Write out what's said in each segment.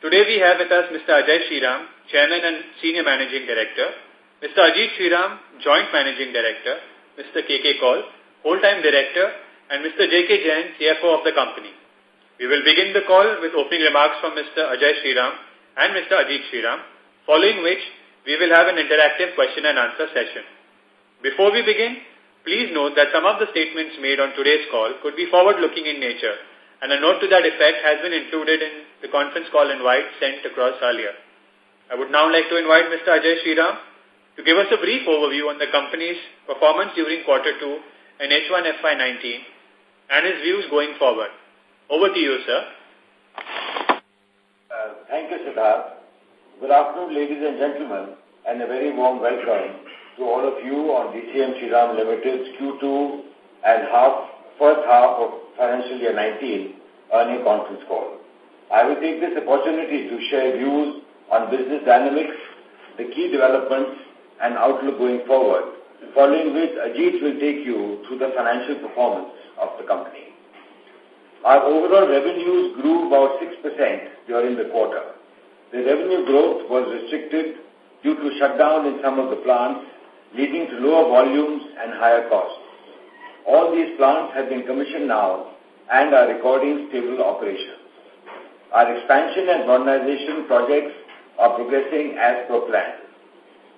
Today we have with us Mr. Ajay Shriram, Chairman and Senior Managing Director, Mr. Ajit Shriram, Joint Managing Director, Mr. K.K. Kaul, Whole-Time Director, and Mr. J.K. Jain, CFO of the company. We will begin the call with opening remarks from Mr. Ajay Shriram and Mr. Ajit Shriram, following which we will have an interactive question and answer session. Before we begin, please note that some of the statements made on today's call could be forward-looking in nature, and a note to that effect has been included in the conference call invite sent across earlier. I would now like to invite Mr. Ajay Shriram to give us a brief overview on the company's performance during quarter two and H1 FY19 and his views going forward. Over to you, sir. Uh, thank you, Siddharth. Good afternoon, ladies and gentlemen, and a very warm welcome to all of you on DCM Shriram Limited's Q2 and half, first half of financial year 19 earning conference call. I will take this opportunity to share views on business dynamics, the key developments, and outlook going forward, following which Ajit will take you through the financial performance of the company. Our overall revenues grew about 6% during the quarter. The revenue growth was restricted due to shutdown in some of the plants, leading to lower volumes and higher costs. All these plants have been commissioned now and are recording stable operations. Our expansion and modernization projects are progressing as per plan.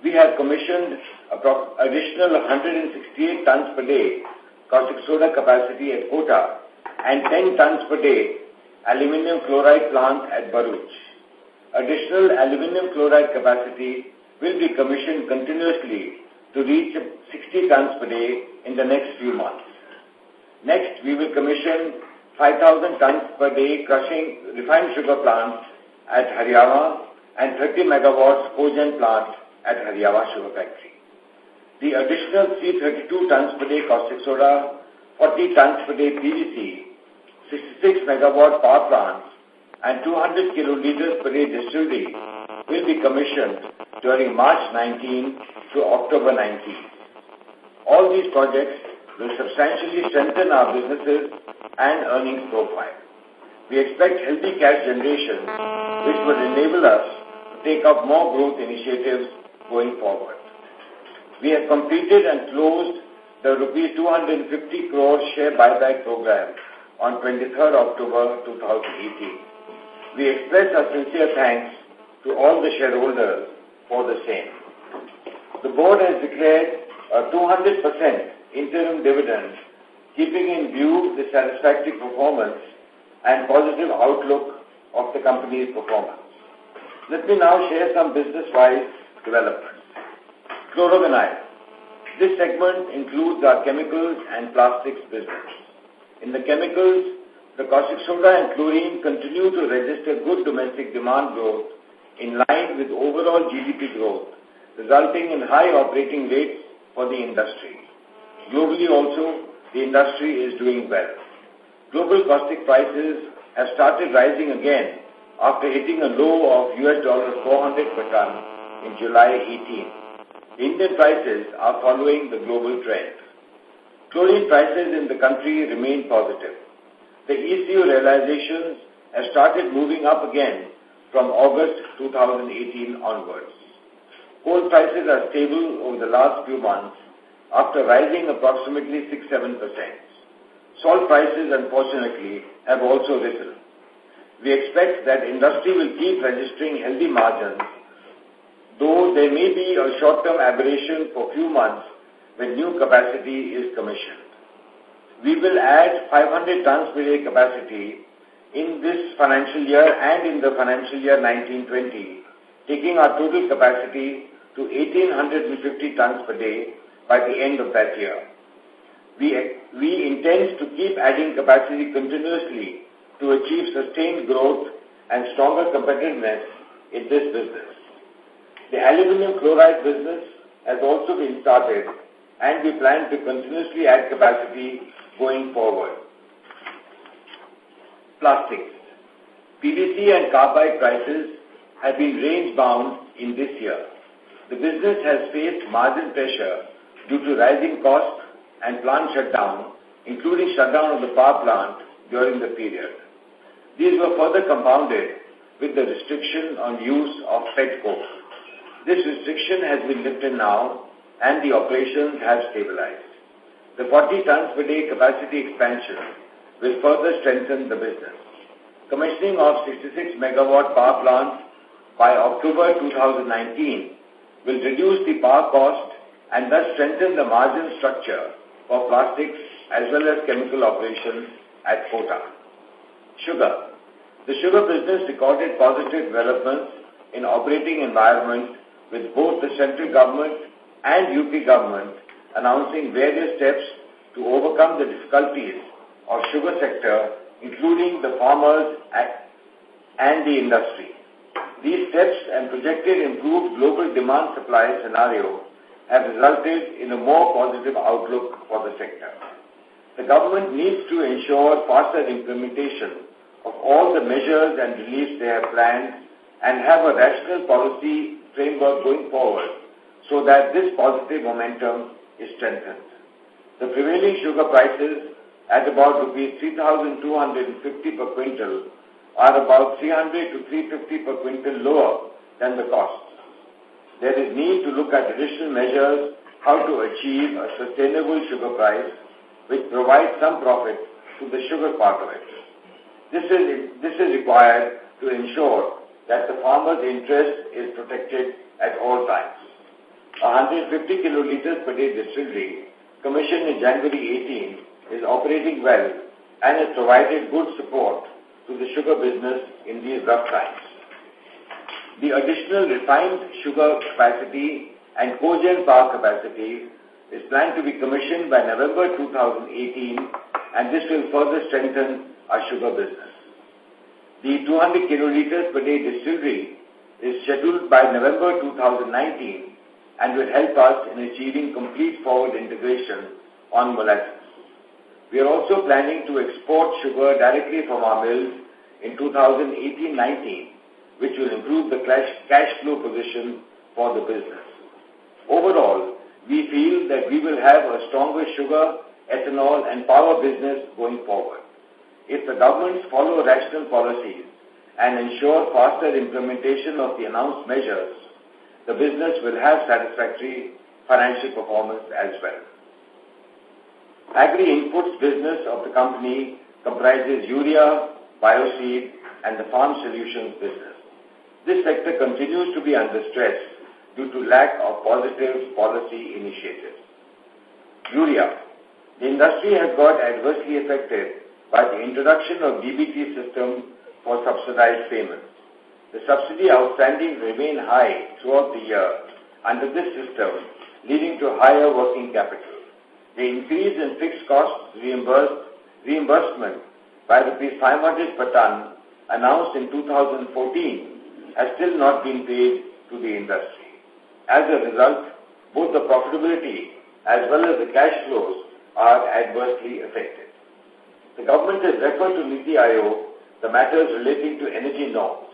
We have commissioned additional 168 tons per day caustic soda capacity at Kota and 10 tons per day aluminum chloride plant at Bharuch. Additional aluminum chloride capacity will be commissioned continuously to reach 60 tons per day in the next few months. Next, we will commission 5,000 tons per day crushing refined sugar plant at Hariawan and 30 megawatts cogen plant at Hariawan Sugar Factory. The additional C32 tons per day caustic soda, 40 tons per day PVC 66 megawatt power plants and 200 kiloliters per day distillery will be commissioned during March 19 to October 19. All these projects will substantially strengthen our businesses and earnings profile. We expect healthy cash generation, which will enable us to take up more growth initiatives going forward. We have completed and closed the rupees 250 crore share buyback program on 23rd October 2018. We express our sincere thanks to all the shareholders for the same. The board has declared a 200% interim dividend, keeping in view the satisfactory performance and positive outlook of the company's performance. Let me now share some business-wise developments. Chlorovinyl. This segment includes our chemicals and plastics business. In the chemicals, the caustic soda and chlorine continue to register good domestic demand growth in line with overall GDP growth, resulting in high operating rates for the industry. Globally also, the industry is doing well. Global caustic prices have started rising again after hitting a low of US dollar 400 per ton in July 18. Indian prices are following the global trend. Chlorine prices in the country remain positive. The ECU realizations have started moving up again from August 2018 onwards. Coal prices are stable over the last few months after rising approximately 6-7%. Salt prices, unfortunately, have also risen. We expect that industry will keep registering healthy margins, though there may be a short-term aberration for few months when new capacity is commissioned. We will add 500 tons per day capacity in this financial year and in the financial year 1920, taking our total capacity to 1850 tons per day by the end of that year. We, we intend to keep adding capacity continuously to achieve sustained growth and stronger competitiveness in this business. The aluminum chloride business has also been started and we plan to continuously add capacity going forward. Plastics. PVC and carbide prices have been range-bound in this year. The business has faced margin pressure due to rising costs and plant shutdown, including shutdown of the power plant during the period. These were further compounded with the restriction on use of pet coke. This restriction has been lifted now and the operations have stabilized. The 40 tons per day capacity expansion will further strengthen the business. Commissioning of 66 megawatt power plants by October 2019 will reduce the power cost and thus strengthen the margin structure for plastics as well as chemical operations at Kota. Sugar. The sugar business recorded positive developments in operating environment with both the central government and UP government announcing various steps to overcome the difficulties of sugar sector, including the farmers and the industry. These steps and projected improved global demand supply scenario have resulted in a more positive outlook for the sector. The government needs to ensure faster implementation of all the measures and reliefs they have planned and have a rational policy framework going forward so that this positive momentum is strengthened. The prevailing sugar prices at about rupees 3,250 per quintal are about 300 to 350 per quintal lower than the cost. There is need to look at additional measures how to achieve a sustainable sugar price which provides some profit to the sugar part of it. This is, this is required to ensure that the farmer's interest is protected at all times. 150 kiloliters per day distillery, commissioned in January 18, is operating well and has provided good support to the sugar business in these rough times. The additional refined sugar capacity and cogen power capacity is planned to be commissioned by November 2018 and this will further strengthen our sugar business. The 200 kiloliters per day distillery is scheduled by November 2019 and will help us in achieving complete forward integration on molasses. We are also planning to export sugar directly from our mills in 2018-19, which will improve the cash flow position for the business. Overall, we feel that we will have a stronger sugar, ethanol and power business going forward. If the governments follow rational policies and ensure faster implementation of the announced measures, the business will have satisfactory financial performance as well. Agri-inputs business of the company comprises urea, bioseed, and the farm solutions business. This sector continues to be under stress due to lack of positive policy initiatives. Urea. The industry has got adversely affected by the introduction of DBT system for subsidized payments. The subsidy outstanding remain high throughout the year under this system, leading to higher working capital. The increase in fixed cost reimbursement by rupees 500 per ton announced in 2014 has still not been paid to the industry. As a result, both the profitability as well as the cash flows are adversely affected. The government has referred to NITI Aayog the matters relating to energy norms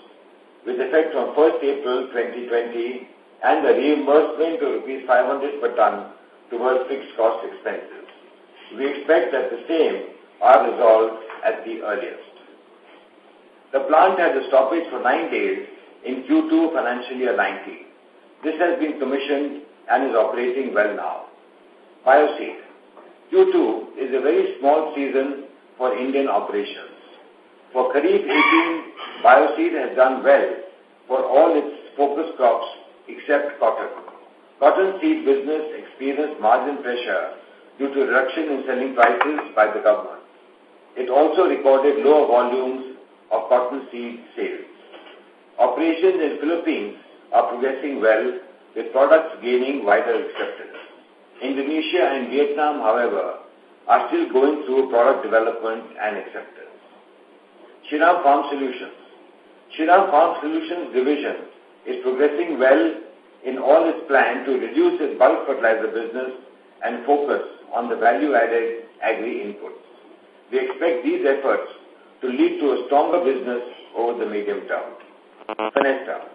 with effect from 1st April 2020 and the reimbursement to rupees 500 per ton towards fixed cost expenses. We expect that the same are resolved at the earliest. The plant has a stoppage for nine days in Q2 financial year 19. This has been commissioned and is operating well now. Bioseed. Q2 is a very small season for Indian operations. For Kharif 18, Bioseed has done well for all its focus crops except cotton. Cotton seed business experienced margin pressure due to reduction in selling prices by the government. It also recorded lower volumes of cotton seed sales. Operations in Philippines are progressing well with products gaining wider acceptance. Indonesia and Vietnam, however, are still going through product development and acceptance. Shriram Farm Solutions. Shriram Farm Solutions division is progressing well in all its plan to reduce its bulk fertilizer business and focus on the value-added agri-inputs. We expect these efforts to lead to a stronger business over the medium term. Fenesta.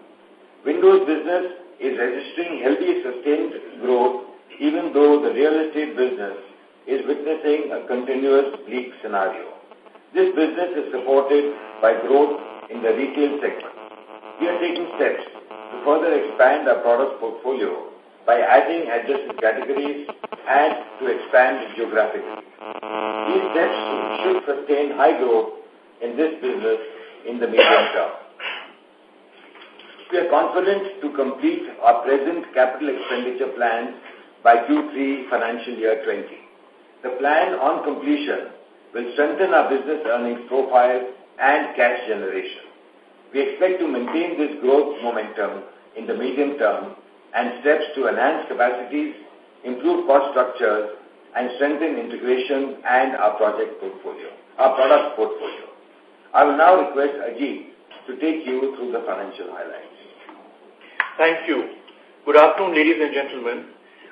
Windows business is registering healthy sustained growth even though the real estate business is witnessing a continuous bleak scenario. This business is supported by growth in the retail sector. we are taking steps further expand our product portfolio by adding adjacent categories and to expand geographically. These steps should sustain high growth in this business in the medium term. We are confident to complete our present capital expenditure plans by Q3 financial year 20. The plan on completion will strengthen our business earnings profile and cash generation. We expect to maintain this growth momentum in the medium term and steps to enhance capacities, improve cost structures, and strengthen integration and our project portfolio, our product portfolio. I will now request Ajit to take you through the financial highlights. Thank you. Good afternoon, ladies and gentlemen.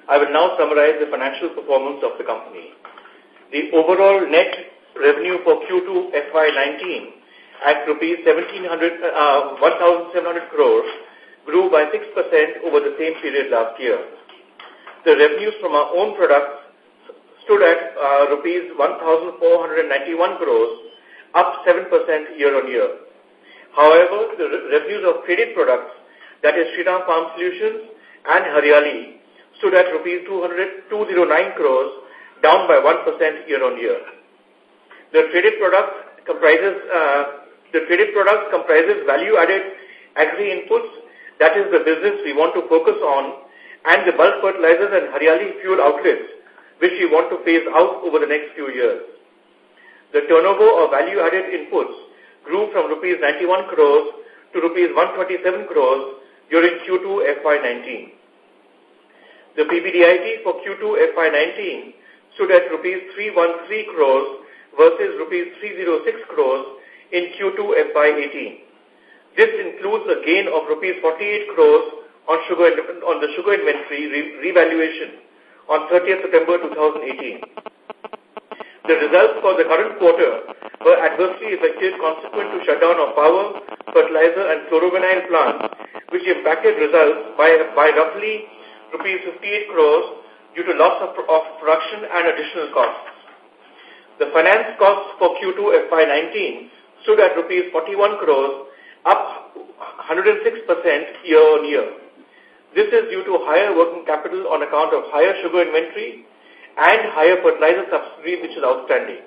I will now summarize the financial performance of the company. The overall net revenue for Q2 FY19 at rupees 1700, uh, 1,700 crores grew by 6% over the same period last year. The revenues from our own products stood at uh, rupees 1,491 crores, up 7% year-on-year. However, the revenues of traded products, that is Shriram Farm Solutions and Hariyali, stood at rupees 209 crores, down by 1% year-on-year. The traded products comprises uh, the traded products comprises value-added agri-inputs, that is the business we want to focus on, and the bulk fertilizers and Hariyali fuel outlets, which we want to phase out over the next few years. The turnover of value-added inputs grew from rupees 91 crores to rupees 127 crores during Q2 FY19. The PBDIT for Q2 FY19 stood at rupees 313 crores versus rupees 306 crores in Q2 FY18. This includes a gain of rupees 48 crores on sugar on the sugar inventory re revaluation on 30th September 2018. The results for the current quarter were adversely affected consequent to shutdown of power, fertilizer and chlorovinyl plants, which impacted results by, by roughly rupees 58 crores due to loss of, of production and additional costs. The finance costs for Q2 FY19 stood at rupees 41 crores, up 106% year-on-year. This is due to higher working capital on account of higher sugar inventory and higher fertilizer subsidy which is outstanding.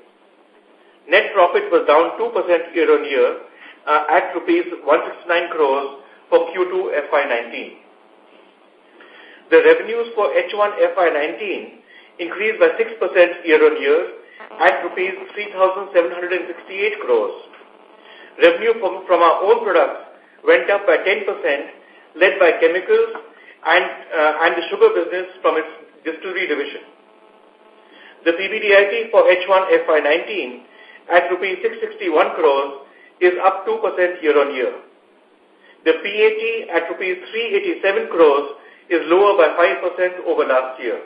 Net profit was down 2% year-on-year uh, at rupees 169 crores for Q2 FY19. The revenues for H1 FY19 increased by 6% year-on-year at rupees 3,768 crores. Revenue from, from our own products went up by 10%, led by chemicals and, uh, and the sugar business from its distillery division. The PBDIT for H1 FY19 at rupees 661 crores is up 2% year-on-year. The PAT at rupees 387 crores is lower by 5% over last year.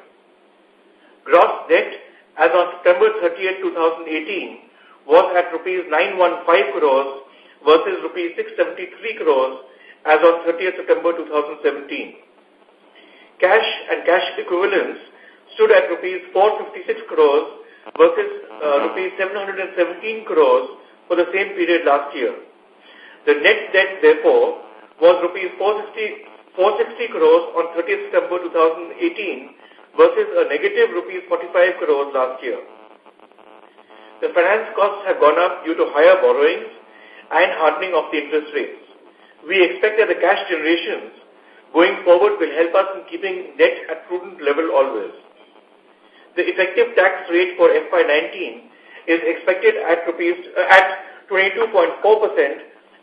Gross debt as on September 30, 2018 was at rupees 915 crores versus rupees 673 crores as on 30th September 2017. Cash and cash equivalents stood at rupees 456 crores versus uh, rupees 717 crores for the same period last year. The net debt, therefore, was rupees 460, 460 crores on 30th September 2018 versus a negative rupees 45 crores last year. The finance costs have gone up due to higher borrowings and hardening of the interest rates. We expect that the cash generations going forward will help us in keeping debt at prudent level always. The effective tax rate for FY19 is expected at uh, at 22.4%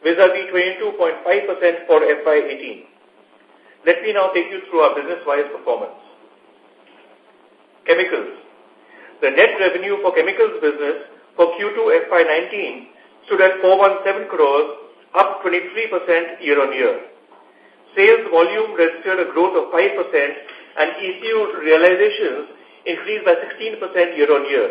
vis-a-vis 22.5% for FY18. Let me now take you through our business-wise performance. Chemicals. The net revenue for chemicals business for Q2 FY19 stood at 417 crores, up 23% year-on-year. Sales volume registered a growth of 5% and ECU realizations increased by 16% year-on-year.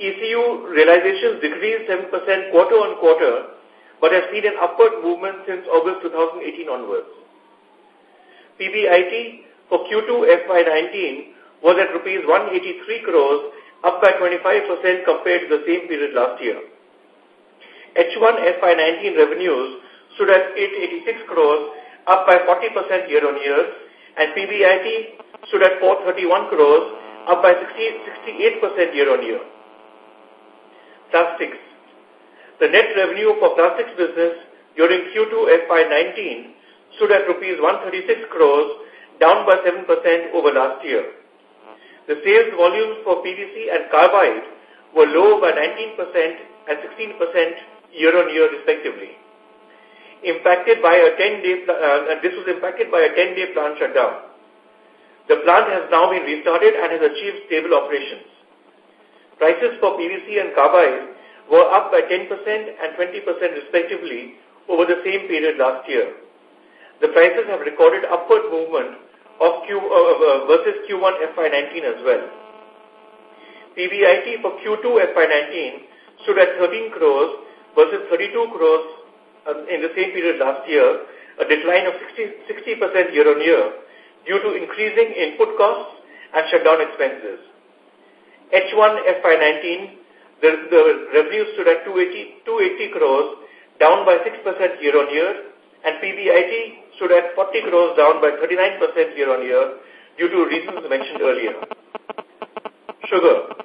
ECU realizations decreased 7% quarter-on-quarter but have seen an upward movement since August 2018 onwards. PBIT for Q2 FY19 was at rupees 183 crores, up by 25% compared to the same period last year. H1 FY19 revenues stood at 886 crores, up by 40% year-on-year, and PBIT stood at 431 crores, up by 60, 68% year-on-year. Plastics. The net revenue for plastics business during Q2 FY19 stood at rupees 136 crores, down by 7% over last year. The sales volumes for PVC and carbide were low by 19% and 16% year-on-year respectively. Impacted by a 10-day, uh, this was impacted by a 10-day plant shutdown. The plant has now been restarted and has achieved stable operations. Prices for PVC and carbide were up by 10% and 20% respectively over the same period last year. The prices have recorded upward movement Q, uh, uh, versus Q1 FY19 as well. PBIT for Q2 FY19 stood at 13 crores versus 32 crores uh, in the same period last year, a decline of 60, 60% year-on-year due to increasing input costs and shutdown expenses. H1 FY19, the, the revenue stood at 280, 280 crores, down by 6% year-on-year, and PBIT stood at 40 crores, down by 39% year-on-year due to reasons mentioned earlier. Sugar.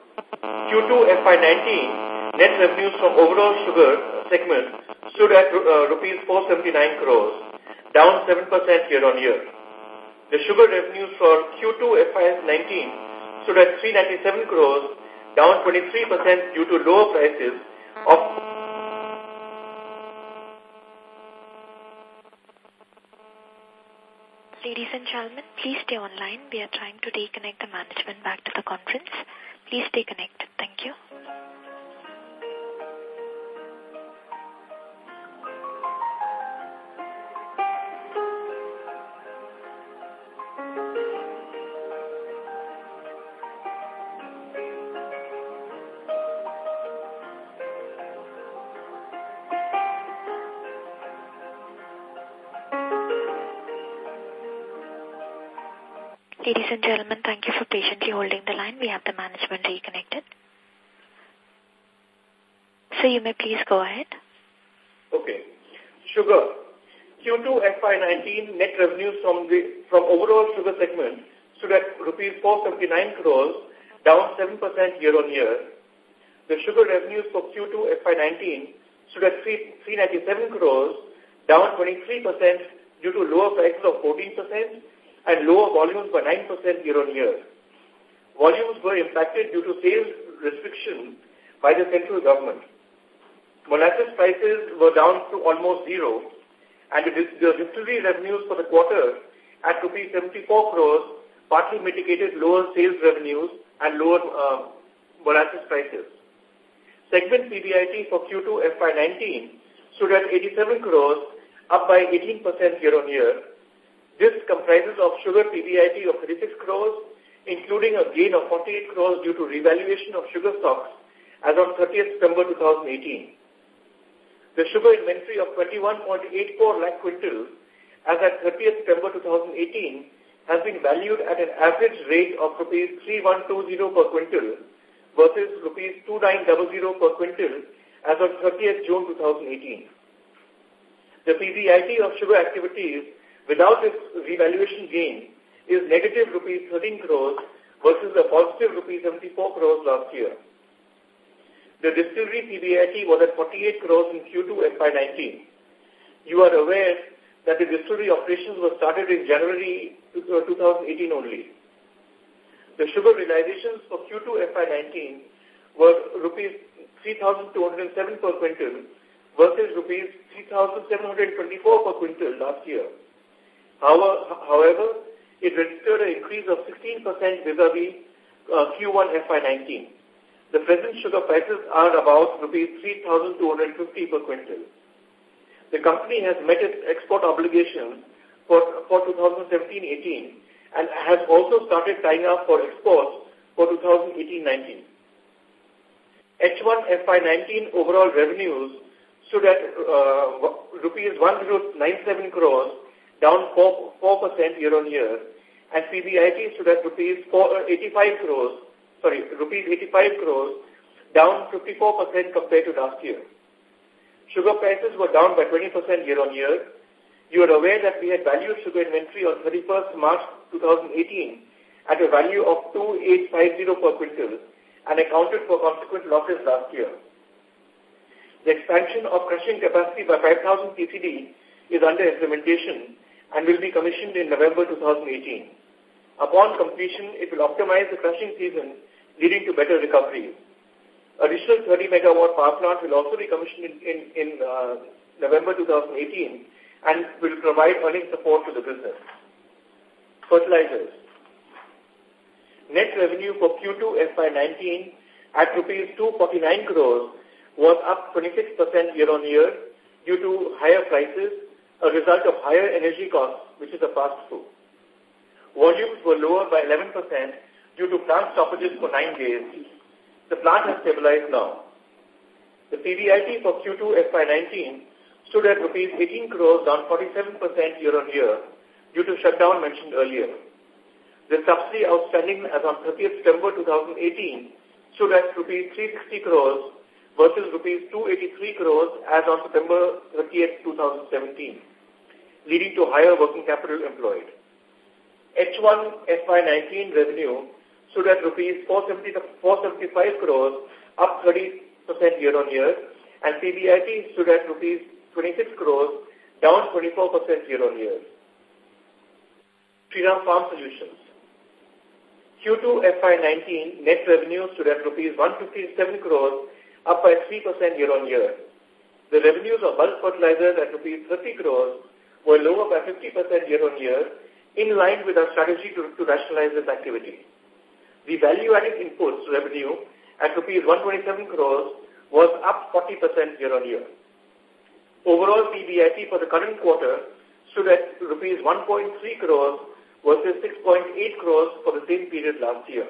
Q2 FY19, net revenues from overall sugar segment stood at uh, rupees 479 crores, down 7% year-on-year. The sugar revenues for Q2 FY19 stood at 397 crores, down 23% due to lower prices of Ladies and gentlemen, please stay online. We are trying to reconnect the management back to the conference. Please stay connected. Thank you. Ladies and gentlemen, thank you for patiently holding the line. We have the management reconnected. So you may please go ahead. Okay. Sugar. Q2 FY19 net revenues from the from overall sugar segment stood at rupees 479 crores, down 7% year-on-year. The sugar revenues for Q2 FY19 stood at 397 crores, down 23% due to lower prices of 14% and lower volumes by 9% year-on-year. Volumes were impacted due to sales restrictions by the central government. Molasses prices were down to almost zero, and the, distillery revenues for the quarter at rupees 74 crores partly mitigated lower sales revenues and lower uh, molasses prices. Segment PBIT for Q2 FY19 stood at 87 crores, up by 18% year-on-year, this comprises of sugar PBIT of 36 crores, including a gain of 48 crores due to revaluation of sugar stocks as on 30th September 2018. The sugar inventory of 21.84 lakh quintals as at 30th September 2018 has been valued at an average rate of rupees 3120 per quintal versus rupees 2900 per quintal as of 30th June 2018. The PBIT of sugar activities without this revaluation gain is negative rupees 13 crores versus a positive rupees 74 crores last year. The distillery PBIT was at 48 crores in Q2 FY19. You are aware that the distillery operations were started in January 2018 uh, only. The sugar realizations for Q2 FY19 were rupees 3,207 per quintal versus rupees 3,724 per quintal last year. However, it registered an increase of 16% vis-a-vis uh, Q1 FY19. The present sugar prices are about rupees 3,250 per quintal. The company has met its export obligations for, for 2017-18 and has also started tying up for exports for 2018-19. H1 FY19 overall revenues stood at uh, rupees 1097 crores down 4, 4% year-on-year, and PBIT stood at rupees uh, 85 crores, sorry, rupees 85 crores, down 54% compared to last year. sugar prices were down by 20% year-on-year. You are aware that we had valued sugar inventory on 31st March 2018 at a value of 2850 per quintal and accounted for consequent losses last year. The expansion of crushing capacity by 5,000 TCD is under implementation and will be commissioned in November 2018. Upon completion, it will optimize the crushing season, leading to better recovery. Additional 30 megawatt power plant will also be commissioned in, in, in uh, November 2018 and will provide earning support to the business. Fertilizers. Net revenue for Q2 FY19 at rupees 249 crores was up 26% year-on-year due to higher prices, a result of higher energy costs, which is a pass-through. Volumes were lower by 11% due to plant stoppages for nine days. The plant has stabilized now. The PBIT for Q2 FY19 stood at rupees 18 crores, down 47% year-on-year due to shutdown mentioned earlier. The subsidy outstanding as on 30th September 2018 stood at rupees 360 crores versus rupees 283 crores as on September 30th, 2017, leading to higher working capital employed. H1 FY19 revenue stood at rupees 475 crores, up 30% year-on-year, and PBIT stood at rupees 26 crores, down 24% year-on-year. Shriram Farm Solutions. Q2 FY19 net revenue stood at rupees 157 crores, up by 3% year-on-year. The revenues of bulk fertilizers at rupees 30 crores were lower by 50% year-on-year, in line with our strategy to, to rationalize this activity. The value-added inputs revenue at rupees 127 crores was up 40% year-on-year. Overall PBIT for the current quarter stood at rupees 1.3 crores versus 6.8 crores for the same period last year.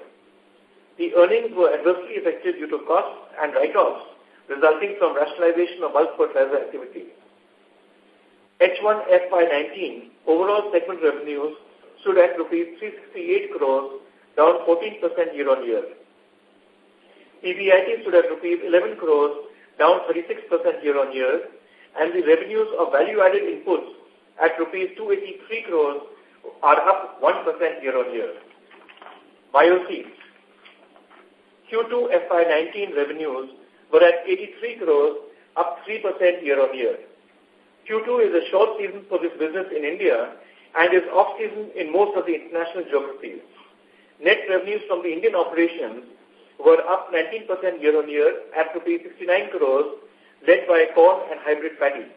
The earnings were adversely affected due to costs and write-offs resulting from rationalization of bulk fertilizer activity. H1 FY19 overall segment revenues stood at rupees 368 crores, down 14% year-on-year. PBIT stood at rupees 11 crores, down 36% year-on-year, and the revenues of value-added inputs at rupees 283 crores are up 1% year-on-year. Bioseeds. Q2 FY19 revenues were at 83 crores, up 3% year-on-year. Q2 is a short season for this business in India and is off-season in most of the international geographies. Net revenues from the Indian operations were up 19% year-on-year at rupees 69 crores, led by corn and hybrid paddy.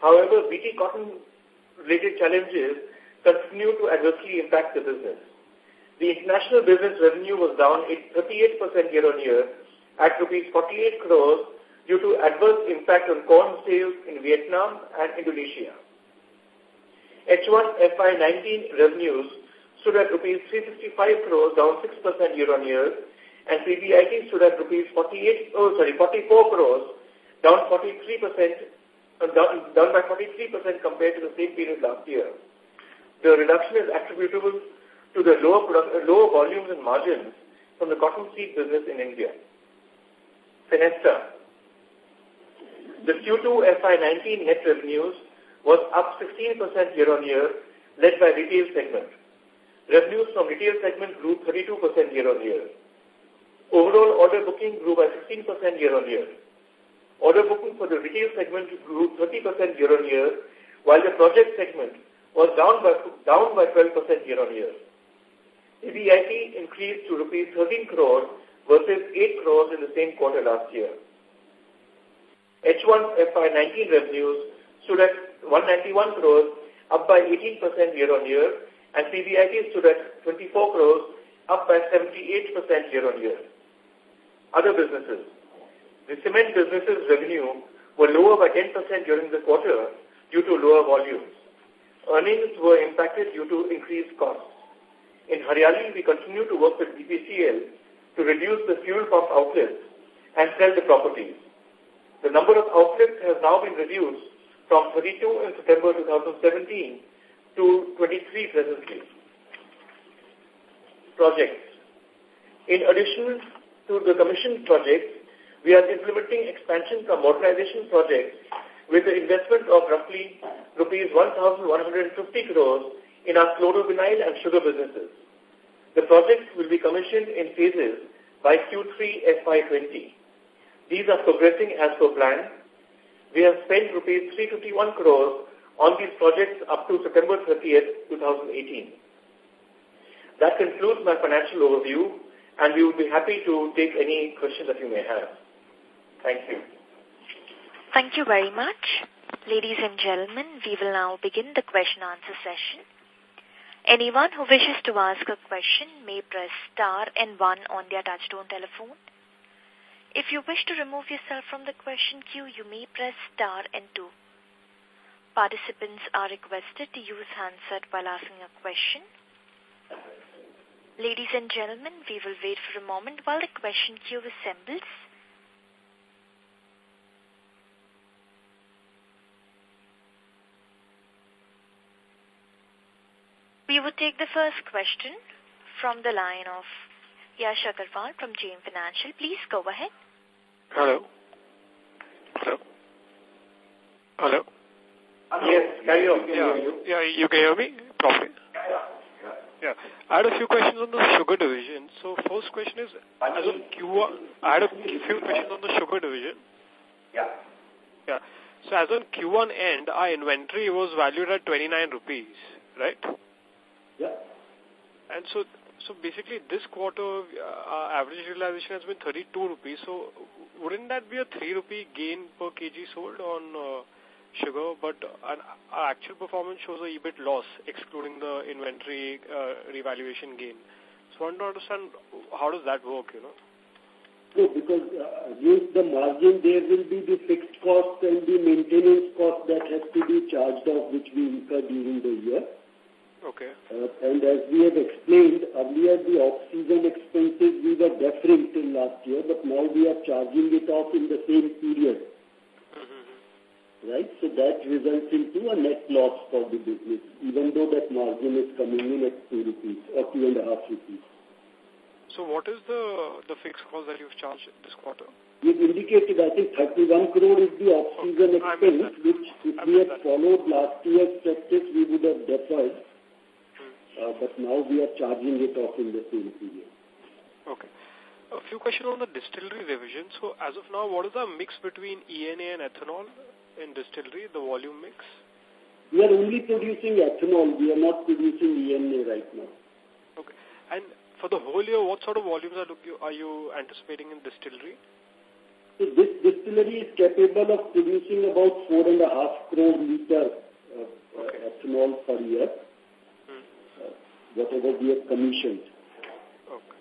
However, BT cotton-related challenges continue to adversely impact the business. The international business revenue was down 38% year-on-year at rupees 48 crores due to adverse impact on corn sales in Vietnam and Indonesia. H1 FY19 revenues stood at rupees 365 crores, down 6% year-on-year, and PBIT stood at rupees 48, oh, sorry, 44 crores, down 43%, uh, down, down by 43% compared to the same period last year. The reduction is attributable to the lower, lower volumes and margins from the cotton seed business in India. Fenesta. The Q2 FY19 net revenues was up 16% year-on-year, led by retail segment. Revenues from retail segment grew 32% year-on-year. Overall order booking grew by 16% year-on-year. Order booking for the retail segment grew 30% year-on-year, while the project segment was down by, down by 12% year-on-year. EBIT increased to rupees 13 crores versus 8 crores in the same quarter last year. H1 FY19 revenues stood at 191 crores, up by 18% year-on-year, and PBIT stood at 24 crores, up by 78% year-on-year. Other businesses. The cement business's revenue were lower by 10% during the quarter due to lower volumes. Earnings were impacted due to increased costs. In Hariyali, we continue to work with BPCL to reduce the fuel pump outlets and sell the properties. The number of outlets has now been reduced from 32 in September 2017 to 23 presently. Projects. In addition to the commissioned projects, we are implementing expansion from modernization projects with the investment of roughly rupees 1,150 crores in our chlorovinyl and sugar businesses. The projects will be commissioned in phases by Q3 FY20. These are progressing as per plan. We have spent rupees 351 crores on these projects up to September 30th, 2018. That concludes my financial overview, and we would be happy to take any questions that you may have. Thank you. Thank you very much. Ladies and gentlemen, we will now begin the question answer session. Anyone who wishes to ask a question may press star and one on their touchtone telephone. If you wish to remove yourself from the question queue, you may press star and two. Participants are requested to use handset while asking a question. Ladies and gentlemen, we will wait for a moment while the question queue assembles. We will take the first question from the line of Yash Agarwal from JM Financial. Please go ahead. Hello. Hello. Hello. Yes, carry on. Yeah, yeah, you can hear me properly? Yeah. I had a few questions on the sugar division. So first question is, as on Q1, I had a few questions on the sugar division. Yeah. Yeah. So as on Q1 end, our inventory was valued at 29 rupees, right? Yeah. And so so basically, this quarter, uh, average realization has been 32 rupees. So wouldn't that be a 3 rupee gain per kg sold on uh, sugar? But uh, our actual performance shows a EBIT loss, excluding the inventory uh, revaluation gain. So I want to understand how does that work, you know? No, because uh, against the margin, there will be the fixed cost and the maintenance cost that has to be charged off, which we incur during the year. Okay. Uh, and as we have explained earlier, the off-season expenses we were deferring till last year, but now we are charging it off in the same period. Mm -hmm. Right? So that results into a net loss for the business, even though that margin is coming in at 2 rupees or 2.5 rupees. So what is the the fixed cost that you've charged this quarter? We've indicated, I think, 31 crore is the off-season okay. expense, which if we had that. followed last year's practice, we would have deferred but now we are charging it off in the same period. Okay. A few questions on the distillery revision. So as of now, what is the mix between ENA and ethanol in distillery, the volume mix? We are only producing ethanol. We are not producing ENA right now. Okay. And for the whole year, what sort of volumes are, you, are you anticipating in distillery? So this distillery is capable of producing about four and a half crore liter of okay. uh, ethanol per year whatever we have commissioned. Okay.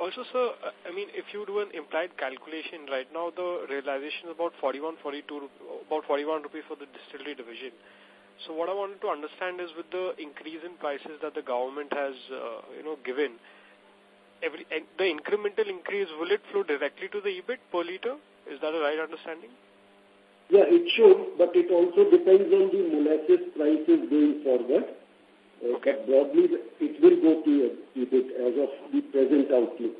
Also, sir, I mean, if you do an implied calculation, right now the realization is about 41, 42, about 41 rupees for the distillery division. So what I wanted to understand is with the increase in prices that the government has, uh, you know, given, every the incremental increase, will it flow directly to the EBIT per liter? Is that a right understanding? Yeah, it should, but it also depends on the molasses prices going forward. Okay. Broadly, it will go to EBIT as of the present outlook.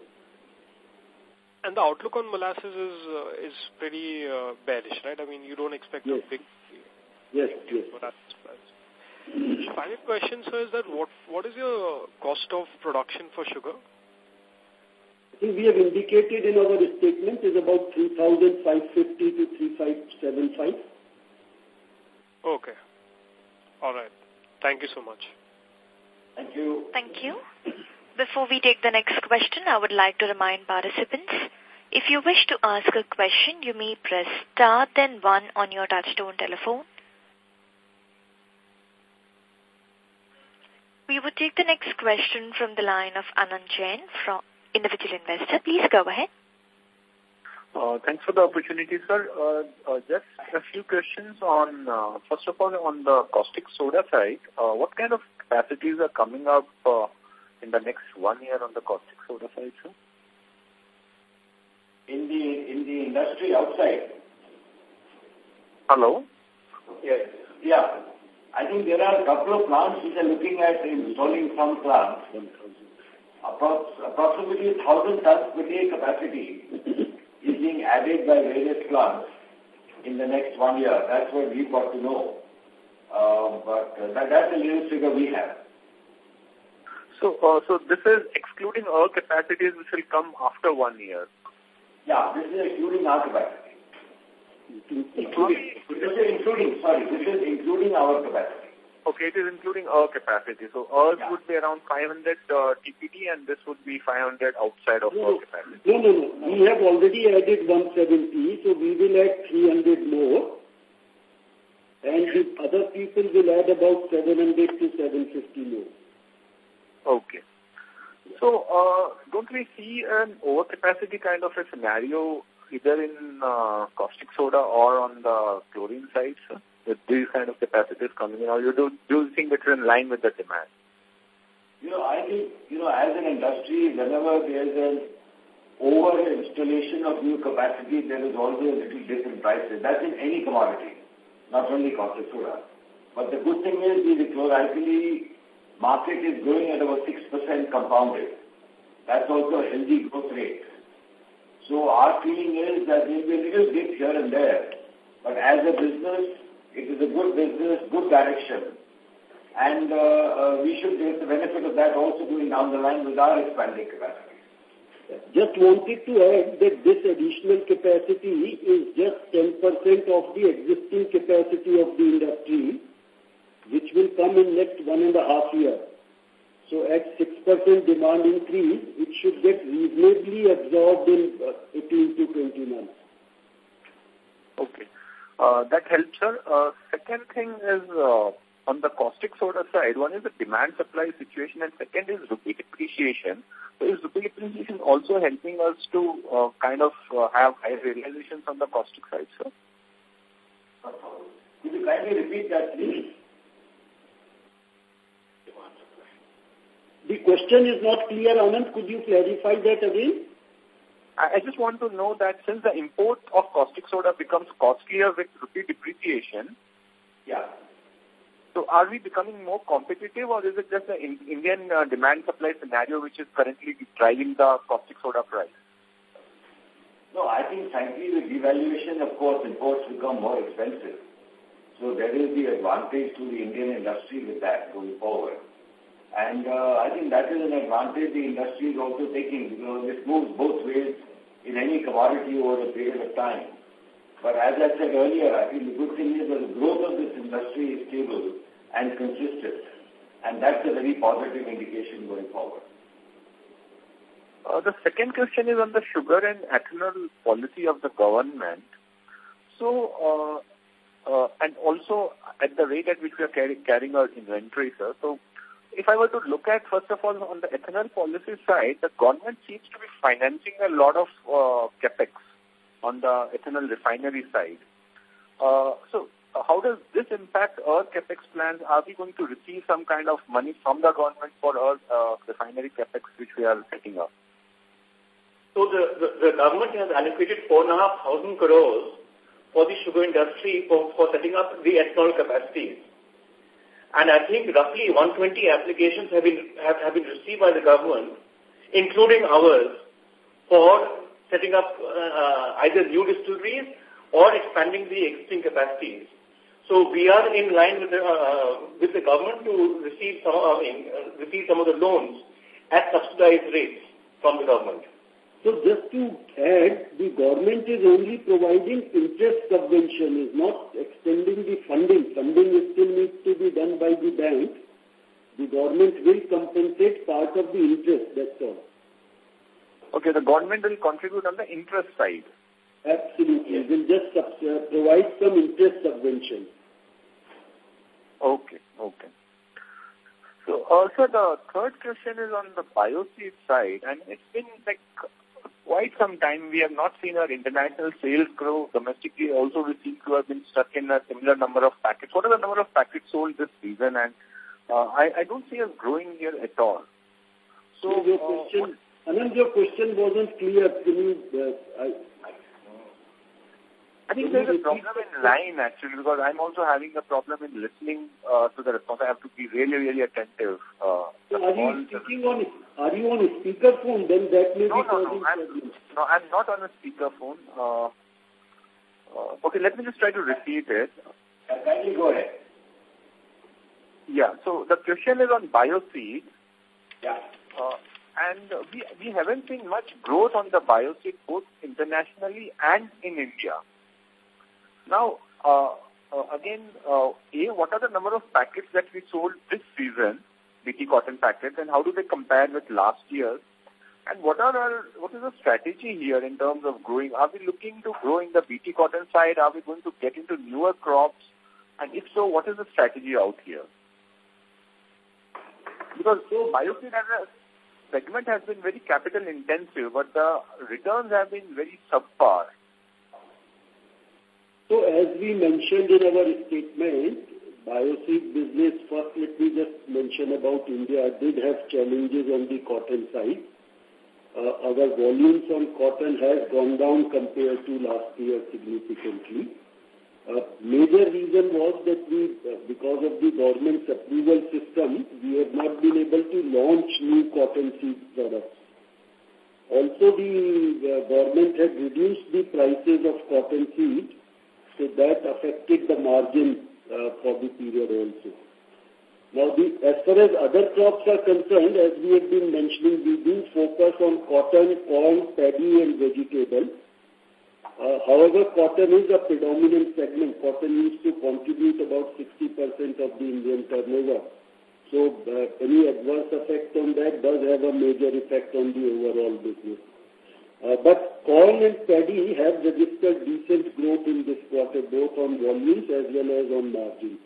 And the outlook on molasses is uh, is pretty uh, bearish, right? I mean, you don't expect yes. a big yes, yes. molasses price. Final question, sir, is that what what is your cost of production for sugar? I think we have indicated in our statement is about 3,550 to 3,575. Okay. All right. Thank you so much. Thank you. Thank you. Before we take the next question, I would like to remind participants, if you wish to ask a question, you may press star then one on your touchtone telephone. We will take the next question from the line of Anand Jain from Individual Investor. Please go ahead. Uh, thanks for the opportunity, sir. Uh, uh, just a few questions on, uh, first of all, on the caustic soda side. Uh, what kind of capacities are coming up uh, in the next one year on the caustic soda side, sir? In the in the industry outside. Hello. Yes. Yeah. I think there are a couple of plants which are looking at installing some plants. Approx approximately 1,000 tons per day capacity is being added by various plants in the next one year. That's what we've got to know. Uh, but uh, that, that's the latest figure we have. So, uh, so this is excluding all capacities which will come after one year. Yeah, this is including our capacity. Including, this is including, sorry, this is including our capacity. Okay, it is including our capacity. So ours yeah. would be around 500 uh, TPD and this would be 500 outside of no, our capacity. No, no, no. We have already added 170, so we will add 300 more. And the other people will add about 700 to 750 more. Okay. So, uh, don't we see an overcapacity kind of a scenario either in uh, caustic soda or on the chlorine side, sir? With these kind of capacities coming in, or you do, do you think that you're in line with the demand? You know, I think, you know, as an industry, whenever there's an over-installation of new capacity, there is always a little dip in prices. That's in any commodity, not only caustic soda. But the good thing is the chlor-alkali market is growing at about 6% compounded. That's also a healthy growth rate. So our feeling is that there will be a little dip here and there. But as a business, it is a good business, good direction. And uh, uh, we should get the benefit of that also going down the line with our expanding capacity. Just wanted to add that this additional capacity is just 10% of the existing capacity of the industry, which will come in next one and a half year. So at 6% demand increase, it should get reasonably absorbed in uh, 18 to 20 months. Okay. Uh, that helps, sir. Uh, second thing is uh, on the caustic soda side, one is the demand-supply situation and second is rupee depreciation. So is rupee depreciation also helping us to uh, kind of uh, have higher realizations on the caustic side, sir? Could you kindly repeat that, please? The question is not clear, Anand. Could you clarify that again? I just want to know that since the import of caustic soda becomes costlier with rupee depreciation, yeah. So are we becoming more competitive or is it just the Indian uh, demand supply scenario which is currently driving the caustic soda price? No, I think frankly the devaluation, of course, imports become more expensive. So there is the advantage to the Indian industry with that going forward. And uh, I think that is an advantage the industry is also taking because it moves both ways in any commodity over a period of time. But as I said earlier, I think the good thing is that the growth of this industry is stable and consistent. And that's a very positive indication going forward. Uh, the second question is on the sugar and ethanol policy of the government. So, uh, uh, and also at the rate at which we are carry, carrying our inventory, sir. So, if I were to look at, first of all, on the ethanol policy side, the government seems to be financing a lot of uh, capex on the ethanol refinery side. Uh, so uh, how does this impact our capex plans? Are we going to receive some kind of money from the government for our uh, refinery capex which we are setting up? So the, the, the government has allocated 4,500 crores for the sugar industry for, for setting up the ethanol capacities. And I think roughly 120 applications have been, have, have been received by the government, including ours, for setting up uh, either new distilleries or expanding the existing capacities. So we are in line with the, uh, with the government to receive some, uh, receive some of the loans at subsidized rates from the government. So just to add, the government is only providing interest subvention, is not extending the funding. Funding still needs to be done by the bank. The government will compensate part of the interest, that's all. Okay, the government will contribute on the interest side. Absolutely. Will just uh, provide some interest subvention. Okay, okay. So also the third question is on the bioseed side, and it's been like quite some time we have not seen our international sales grow. Domestically also we seem to have been stuck in a similar number of packets. What are the number of packets sold this season? And uh, I, I don't see us growing here at all. So, your uh, question, Anand, your question wasn't clear. Can you, uh, I, I think there's a problem in line actually because I'm also having a problem in listening uh, to the response. I have to be really, really attentive. Uh, so are you speaking on? Are you on a speakerphone? Then that may no, be no, no. I'm, no, I'm not on a speakerphone. Uh, uh, okay, let me just try to repeat it. Kindly go ahead. Yeah. So the question is on bioseed. Yeah. Uh, and we we haven't seen much growth on the bioseed both internationally and in India. Now, uh, uh, again, uh, A, what are the number of packets that we sold this season, BT cotton packets, and how do they compare with last year? And what are our, what is the strategy here in terms of growing? Are we looking to grow in the BT cotton side? Are we going to get into newer crops? And if so, what is the strategy out here? Because so bioseed as a segment has been very capital intensive, but the returns have been very subpar. So as we mentioned in our statement, bioseed business, first let me just mention about India, did have challenges on the cotton side. Uh, our volumes on cotton has gone down compared to last year significantly. Major reason was that we, because of the government's approval system, we have not been able to launch new cotton seed products. Also, the government had reduced the prices of cotton seed so that affected the margin uh, for the period also. Now, the, as far as other crops are concerned, as we have been mentioning, we do focus on cotton, corn, paddy and vegetable. Uh, however, cotton is a predominant segment. Cotton used to contribute about 60% of the Indian turnover. So uh, any adverse effect on that does have a major effect on the overall business. Uh, but corn and paddy have registered decent growth in this quarter, both on volumes as well as on margins.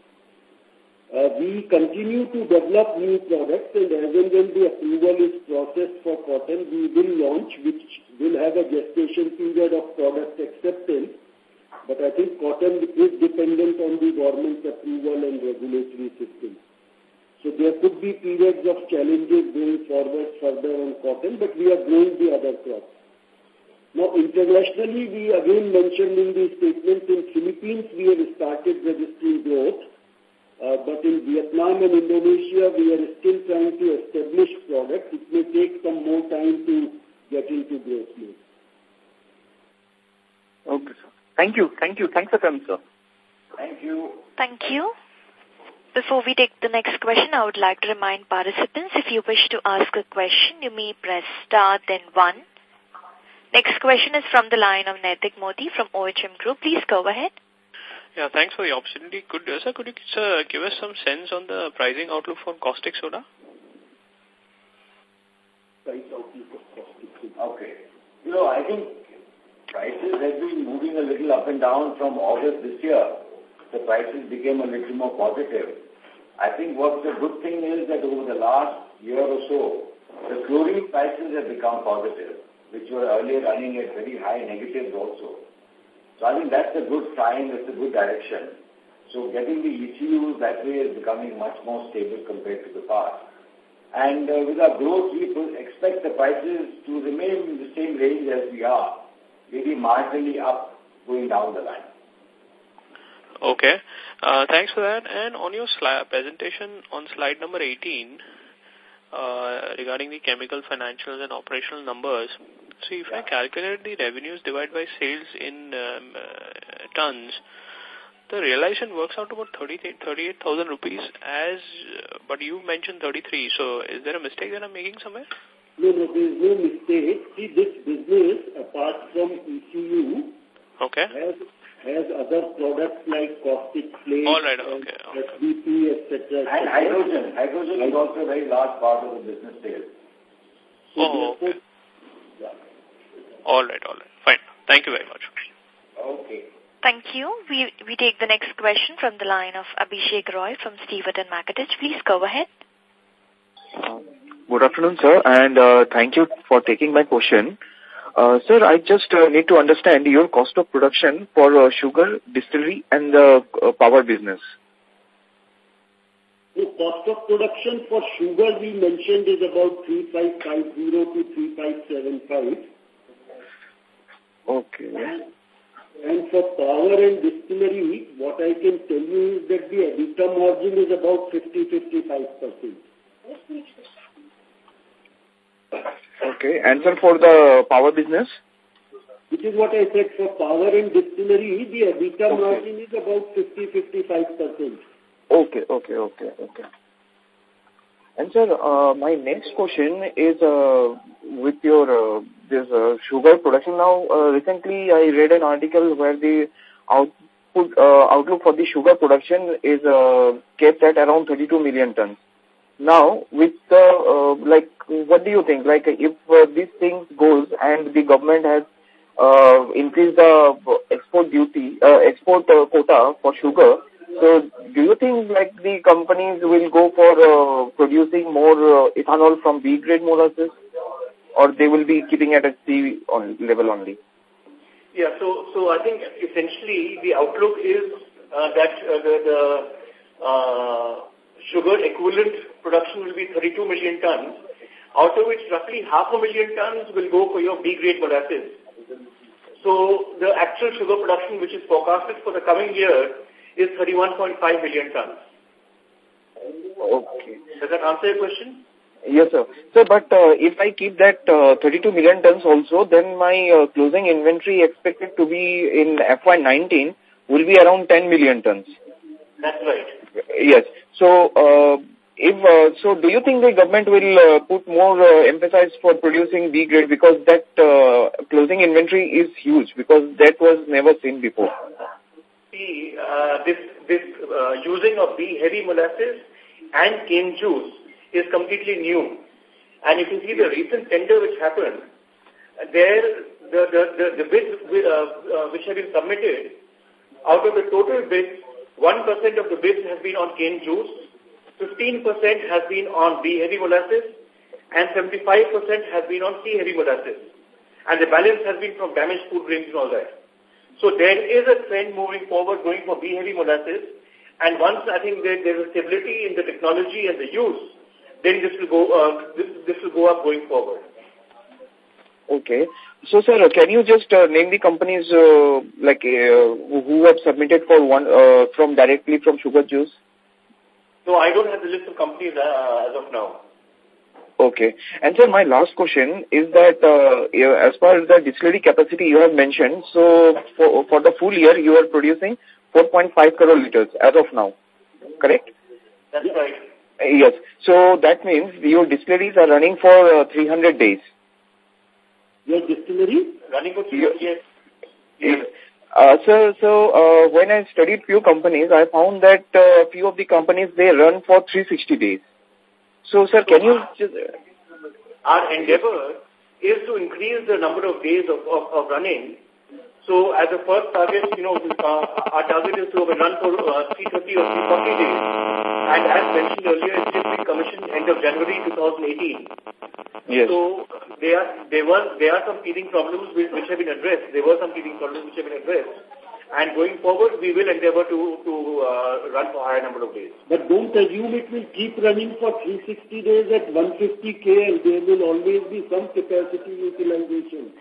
Uh, we continue to develop new products and as and when the approval is processed for cotton, we will launch, which will have a gestation period of product acceptance. But I think cotton is dependent on the government's approval and regulatory system. So there could be periods of challenges going forward further on cotton, but we are growing the other crops. Now, internationally, we again mentioned in the statement in Philippines, we have started registering growth. Uh, but in Vietnam and Indonesia, we are still trying to establish products. It may take some more time to get into growth mode. Okay, sir. Thank you. Thank you. Thanks for coming, sir. Thank you. Thank you. Before we take the next question, I would like to remind participants, if you wish to ask a question, you may press star then one. Next question is from the line of Naitik Modi from OHM Group. Please go ahead. Yeah, thanks for the opportunity. Could, sir, could you sir, give us some sense on the pricing outlook for caustic soda? Price outlook of caustic soda. Okay. You know, I think prices have been moving a little up and down from August this year. The prices became a little more positive. I think what the good thing is that over the last year or so, the chlorine prices have become positive which were earlier running at very high negatives also. So I think that's a good sign, that's a good direction. So getting the ECUs that way is becoming much more stable compared to the past. And uh, with our growth, we expect the prices to remain in the same range as we are, maybe marginally up going down the line. Okay. Uh, thanks for that. And on your presentation on slide number 18, uh, regarding the chemical financials and operational numbers, so if I calculate the revenues divided by sales in um, uh, tons, the realization works out to about 38,000 rupees as, uh, but you mentioned 33. So is there a mistake that I'm making somewhere? No, no, there is no mistake. See, this business, apart from ECU, okay. has, has other products like caustic flake, All right, okay, okay. SBP, etc. And hydrogen. Hydrogen is also a very large part of the business sales. So oh, okay. Yeah. All right, all right. Fine. Thank you very much. Okay. Thank you. We, we take the next question from the line of Abhishek Roy from Stewart and Mackertich. Please go ahead. Good afternoon, sir, and uh, thank you for taking my question. Uh, sir, I just uh, need to understand your cost of production for uh, sugar, distillery, and the uh, power business. The cost of production for sugar we mentioned is about 3550 to 3575. Okay. And for power and distillery, what I can tell you is that the EBITDA margin is about 50-55%. Okay. And sir, for the power business? Which is what I said, for power and distillery, the EBITDA okay. margin is about 50-55%. Okay, okay, okay, okay. And sir, uh, my next question is uh, with your uh, this uh, sugar production. Now, uh, recently I read an article where the output uh, outlook for the sugar production is uh, kept at around 32 million tons. Now, with the uh, like, what do you think? Like, if uh, this thing goes and the government has uh, increased the export duty, uh, export uh, quota for sugar, so do you think like the companies will go for uh, producing more uh, ethanol from B grade molasses or they will be keeping at C on level only? Yeah, so so I think essentially the outlook is uh, that uh, the, the uh, sugar equivalent production will be 32 million tons, out of which roughly half a million tons will go for your B grade molasses. So the actual sugar production which is forecasted for the coming year is 31.5 million tons. Okay. Does that answer your question? Yes, sir. So, but uh, if I keep that uh, 32 million tons also, then my uh, closing inventory expected to be in FY19 will be around 10 million tons. That's right. Yes. So, uh, if uh, so, do you think the government will uh, put more uh, emphasis for producing B grade because that uh, closing inventory is huge because that was never seen before? See uh, this, this uh, using of B heavy molasses and cane juice is completely new. And if you see the recent tender which happened, there the, the, the, the bids uh, uh, which have been submitted, out of the total bids, 1% of the bids has been on cane juice, 15% has been on B heavy molasses, and 75% has been on C heavy molasses. And the balance has been from damaged food grains and all that. So there is a trend moving forward going for B-heavy molasses. And once I think there, there's a stability in the technology and the use, then this will go, uh, this, this will go up going forward. Okay. So, sir, can you just uh, name the companies uh, like uh, who have submitted for one uh, from directly from sugar juice? No, I don't have the list of companies uh, as of now. Okay. And sir, my last question is that uh, as far as the distillery capacity you have mentioned, so for, for the full year you are producing 4.5 crore liters as of now, correct? That's right. Yes. So that means your distilleries are running for uh, 300 days. Your distillery? Running for 300 yes. yes. Uh, so, so uh, when I studied few companies, I found that uh, few of the companies, they run for 360 days. So, sir, can you just... Our endeavor is to increase the number of days of, of, of running. So, as a first target, you know, uh, our target is to run for uh, 330 or 340 days. And as mentioned earlier, it will be commissioned end of January 2018. Yes. So, there, there, were, there are some teething problems which, which have been addressed. There were some teething problems which have been addressed. And going forward, we will endeavor to, to uh, run for higher number of days. But don't assume it will keep running for 360 days at 150K and there will always be some capacity utilization.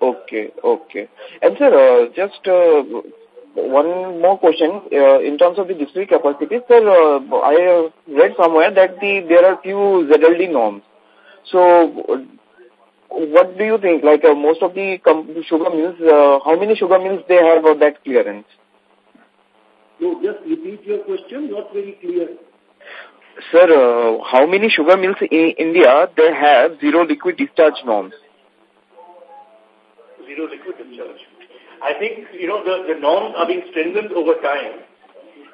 Okay, okay. And sir, uh, just uh, one more question. Uh, in terms of the district capacity, sir, uh, I read somewhere that the there are few ZLD norms. So what do you think? Like uh, most of the sugar mills, uh, how many sugar mills they have of that clearance? No, just repeat your question, not very clear. Sir, uh, how many sugar mills in India they have zero liquid discharge norms? Zero liquid discharge. I think, you know, the, the norms are being strengthened over time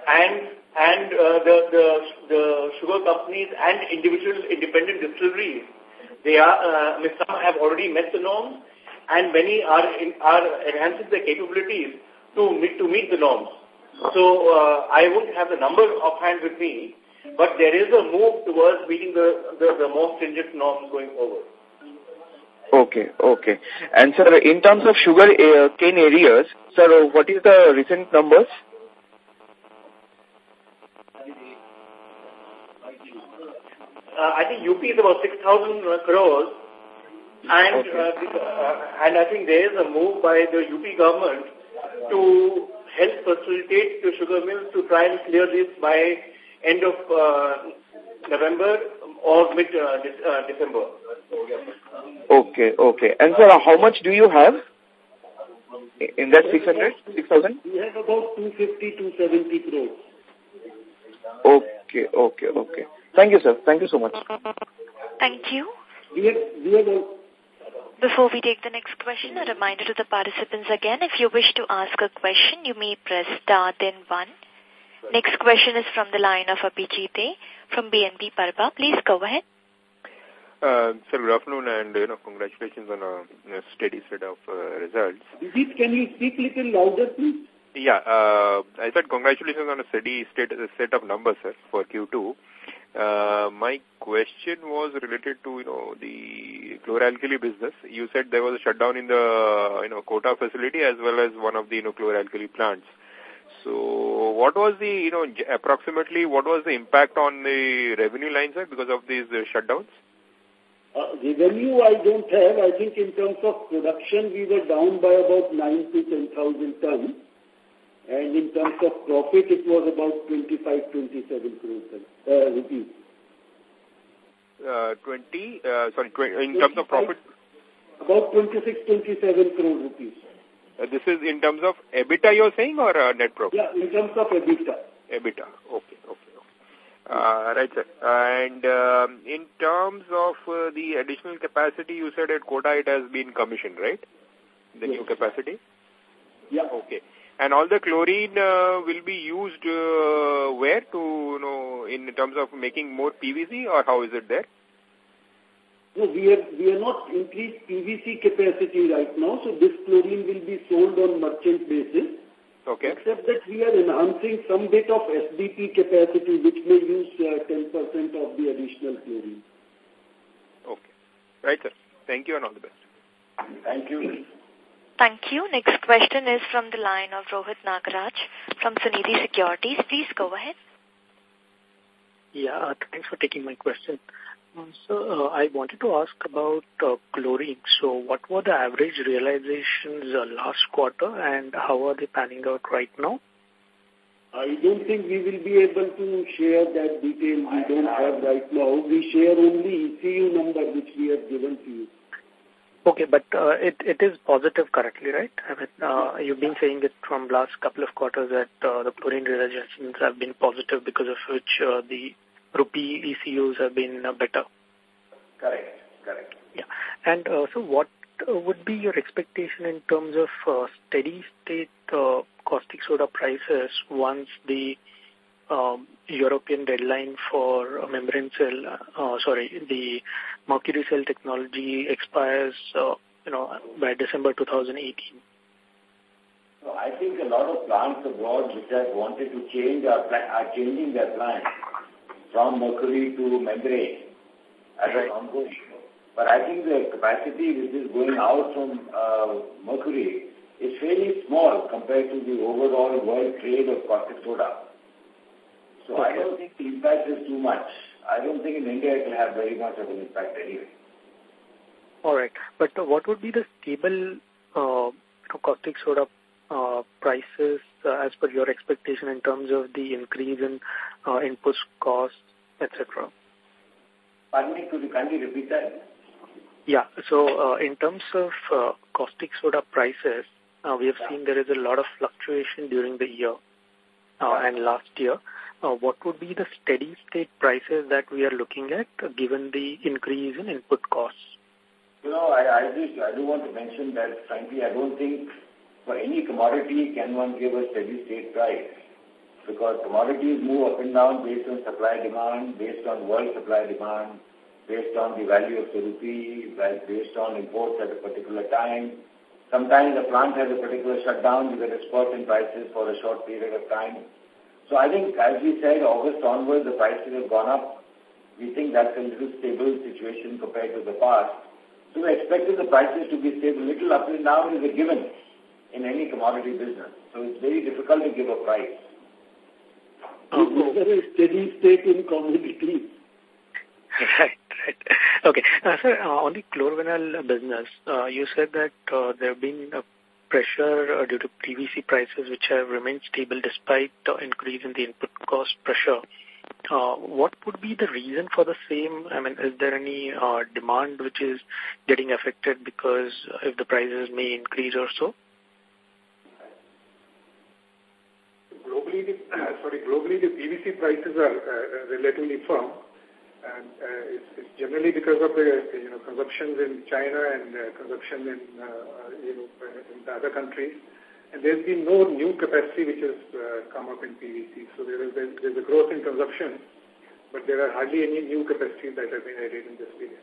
and and uh, the, the, the sugar companies and individual independent distilleries they are, uh, some have already met the norms and many are, in, are enhancing their capabilities to meet, to meet the norms. So uh, I won't have the number offhand with me, but there is a move towards meeting the, the, the more stringent norms going forward. Okay, okay. And sir, in terms of sugar uh, cane areas, sir, what is the recent numbers? Uh, I think UP is about 6,000 crores And, okay. uh, uh, and I think there is a move by the UP government to help facilitate the sugar mills to try and clear this by end of uh, November or mid uh, uh, December. Okay, okay. And sir, how much do you have in that 600, 6,000? We have about 250, 270 crores. Okay, okay, okay. Thank you, sir. Thank you so much. Thank you. We have, we have a before we take the next question, a reminder to the participants again, if you wish to ask a question, you may press star then one. Next question is from the line of Abhijit from BNP Paribas. Please go ahead. Uh, sir, good afternoon and you know, congratulations on a, a steady set of uh, results. Abhijit, can you speak a little louder, please? Yeah, uh, I said congratulations on a steady state, set of numbers, sir, for Q2. Uh, my question was related to, you know, the chloralkali business. You said there was a shutdown in the, you know, Kota facility as well as one of the, you know, chloralkali plants. So what was the, you know, approximately what was the impact on the revenue lines sir, because of these uh, shutdowns? Uh, revenue I don't have. I think in terms of production, we were down by about 9 to 10,000 tons. And in terms of profit, it was about 25, 27 crores uh, rupees. Uh, 20, uh, sorry, 20, in terms of profit? About 26, 27 crores rupees. Uh, this is in terms of EBITDA you're saying or uh, net profit? Yeah, in terms of EBITDA. EBITDA, okay, okay. Uh, right, sir. And um, in terms of uh, the additional capacity, you said at Kota it has been commissioned, right? The yes. new capacity? Yeah. Okay. And all the chlorine uh, will be used uh, where to, you know, in terms of making more PVC or how is it there? No, we have, we are not increased PVC capacity right now, so this chlorine will be sold on merchant basis. Okay. Except that we are enhancing some bit of SBP capacity, which may use 10% uh, of the additional chlorine. Okay. Right, sir. Thank you and all the best. Thank you. Thank you. Next question is from the line of Rohit Nagaraj from Sunidhi Securities. Please go ahead. Yeah, uh, thanks for taking my question. Um, so uh, I wanted to ask about uh, chlorine. So what were the average realizations uh, last quarter and how are they panning out right now? I don't think we will be able to share that detail we don't have right now. We share only ECU number which we have given to you. Okay, but uh, it it is positive correctly, right? I mean, uh, you've been saying it from last couple of quarters that uh, the chlorine realizations have been positive because of which uh, the rupee ECUs have been uh, better. Correct, correct. Yeah, and uh, so what uh, would be your expectation in terms of uh, steady state uh, caustic soda prices once the um, European deadline for uh, membrane cell, uh, sorry, the mercury cell technology expires, uh, you know, by December 2018? So I think a lot of plants abroad which have wanted to change are, are changing their plans from mercury to membrane as right. ongoing. But I think the capacity which is going out from uh, mercury is fairly small compared to the overall world trade of caustic soda. So. I don't think the impact is too much. I don't think in India it will have very much of an impact anyway. All right. But what would be the stable uh, caustic soda uh, prices uh, as per your expectation in terms of the increase in uh, input costs, etc.? Pardon me, could you kindly repeat that? Yeah. So uh, in terms of uh, caustic soda prices, uh, we have yeah. seen there is a lot of fluctuation during the year uh, and last year what would be the steady state prices that we are looking at uh, given the increase in input costs? You know, I, I, just, I do want to mention that, frankly, I don't think for any commodity can one give a steady state price because commodities move up and down based on supply demand, based on world supply demand, based on the value of the rupee, based on imports at a particular time. Sometimes the plant has a particular shutdown, you get a spot in prices for a short period of time. So I think, as we said, August onwards, the prices have gone up. We think that's a little stable situation compared to the past. So we're expecting the prices to be stable. Little up and down is a given in any commodity business. So it's very difficult to give a price. It's a very steady state in commodities. Right, right. Okay. Uh, sir, uh, on the chlorovinyl business, uh, you said that uh, there have been a pressure uh, due to PVC prices which have remained stable despite the increase in the input cost pressure. Uh, what would be the reason for the same? I mean, is there any uh, demand which is getting affected because if the prices may increase or so? Globally, the, sorry, globally the PVC prices are uh, relatively firm, and uh, it's, it's, generally because of the you know consumptions in China and uh, consumption in uh, you know in the other countries. And there's been no new capacity which has uh, come up in PVC. So there is there's a growth in consumption, but there are hardly any new capacities that have been added in this period.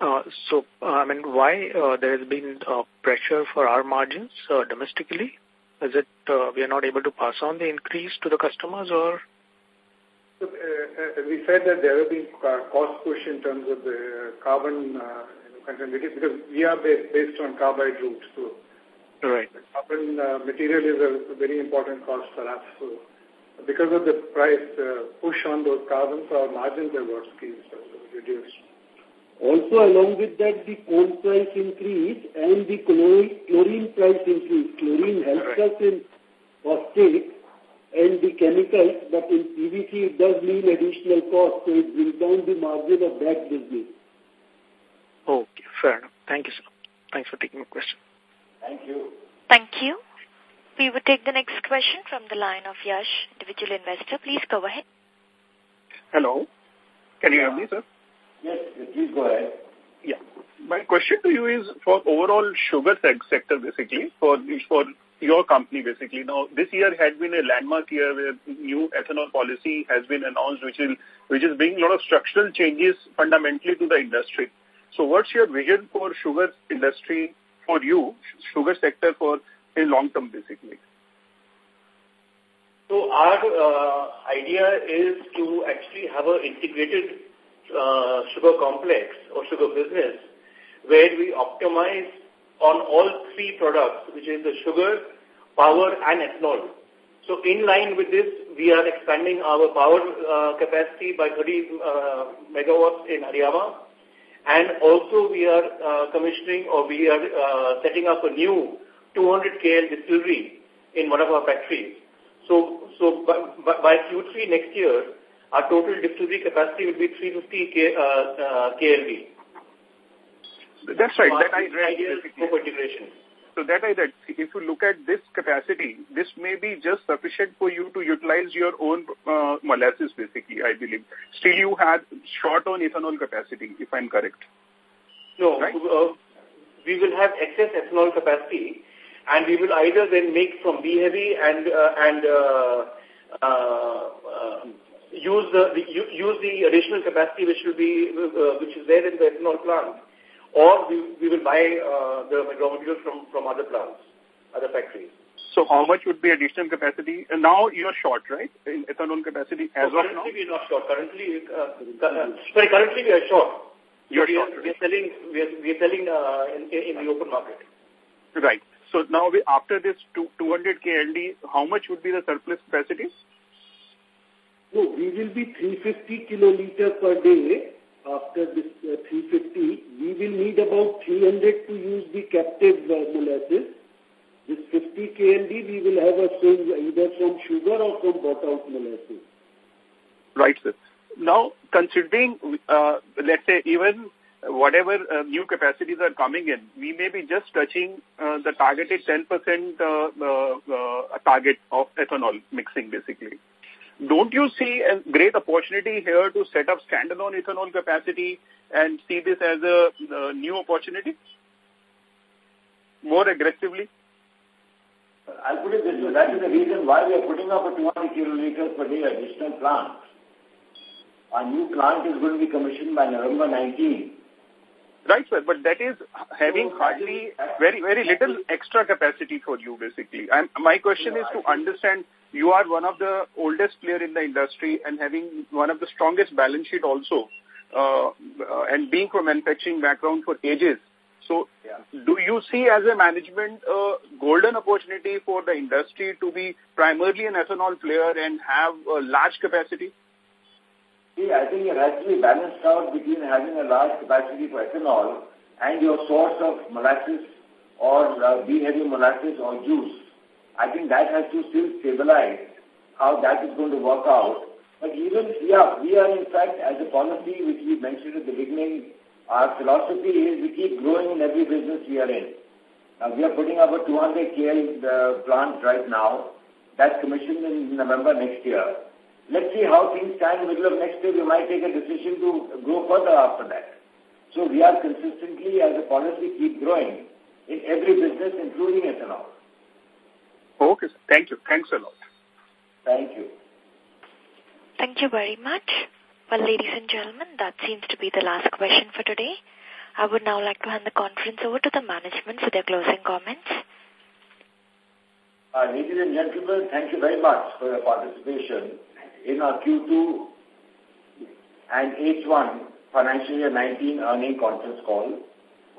Uh, so, uh, I mean, why uh, there has been uh, pressure for our margins uh, domestically? Is it uh, we are not able to pass on the increase to the customers or? So, uh, we said that there have been cost push in terms of the carbon uh, content because we are based, based on carbide route. So Right. Carbon uh, material is a very important cost for us. So because of the price uh, push on those carbons, our margins have got squeezed, uh, reduced. Also, along with that, the coal price increase and the chlorine price increase. Chlorine helps right. us in caustic and the chemicals, but in PVC it does mean additional cost, so it brings down the margin of that business. Okay, fair enough. Thank you, sir. Thanks for taking my question. Thank you. Thank you. We will take the next question from the line of Yash, individual investor. Please go ahead. Hello. Can you hear me, sir? Yes, please go ahead. Yeah. My question to you is for overall sugar sector, basically, for, for your company, basically. Now, this year had been a landmark year where new ethanol policy has been announced, which is, which is bringing a lot of structural changes fundamentally to the industry. So what's your vision for sugar industry for you, sugar sector for a long term basically? So our uh, idea is to actually have an integrated uh, sugar complex or sugar business where we optimize on all three products, which is the sugar, power and ethanol. So in line with this, we are expanding our power uh, capacity by 30 uh, megawatts in Hariawan and also we are uh, commissioning or we are uh, setting up a new 200 KL distillery in one of our factories. So, so by, by Q3 next year, our total distillery capacity will be 350 K, uh, uh, KLD. That's right. So that I read. Integration. So that I that if you look at this capacity, this may be just sufficient for you to utilize your own uh, molasses, basically, I believe. Still, you had short on ethanol capacity, if I'm correct. No, right? uh, we will have excess ethanol capacity, and we will either then make from B heavy and uh, and uh, uh, uh, use the, use the additional capacity which will be uh, which is there in the ethanol plant or we, we will buy uh, the raw materials from, from other plants, other factories. So how much would be additional capacity? And now you're short, right, in ethanol capacity as so of now? Currently we're not short. Currently, uh, uh, sorry, currently we are short. You're we short. Are, we are selling, we are, we are selling uh, in, in the open market. Right. So now we, after this 200 KLD, how much would be the surplus capacity? No, we will be 350 kiloliter per day after this uh, 350, we will need about 300 to use the captive uh, molasses. This 50 KLD, we will have a swing either from sugar or from bought-out molasses. Right, sir. Now, considering, uh, let's say, even whatever uh, new capacities are coming in, we may be just touching uh, the targeted 10% uh, uh, uh, target of ethanol mixing, basically don't you see a great opportunity here to set up standalone ethanol capacity and see this as a uh, new opportunity more aggressively? I'll put it this way. That is the reason why we are putting up a 200 kiloliters per day additional plant. Our new plant is going to be commissioned by November 19. Right, sir, but that is having hardly very, very little extra capacity for you, basically. And my question is to understand you are one of the oldest player in the industry and having one of the strongest balance sheet also, uh, and being from manufacturing background for ages. So, yeah. do you see as a management a golden opportunity for the industry to be primarily an ethanol player and have a large capacity? See, I think it has to be balanced out between having a large capacity for ethanol and your source of molasses or uh, B-heavy molasses or juice. I think that has to still stabilize how that is going to work out. But even, yeah, we are in fact, as a policy which we mentioned at the beginning, our philosophy is we keep growing in every business we are in. Now, we are putting up a 200 KL uh, plant right now. That's commissioned in November next year. Let's see how things stand in the middle of next year. We might take a decision to grow further after that. So we are consistently, as a policy, keep growing in every business, including ethanol. Okay, sir. Thank you. Thanks a lot. Thank you. Thank you very much. Well, ladies and gentlemen, that seems to be the last question for today. I would now like to hand the conference over to the management for their closing comments. Uh, ladies and gentlemen, thank you very much for your participation in our Q2 and H1 financial year 19 earning conference call.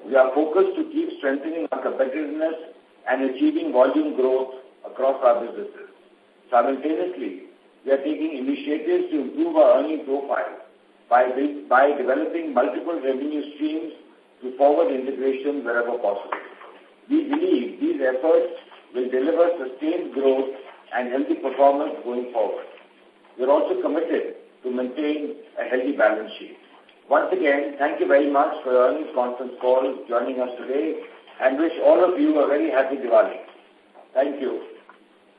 We are focused to keep strengthening our competitiveness and achieving volume growth across our businesses. Simultaneously, we are taking initiatives to improve our earning profile by, by developing multiple revenue streams to forward integration wherever possible. We believe these efforts will deliver sustained growth and healthy performance going forward. We are also committed to maintain a healthy balance sheet. Once again, thank you very much for your earnings conference call joining us today and wish all of you a very happy Diwali. Thank you.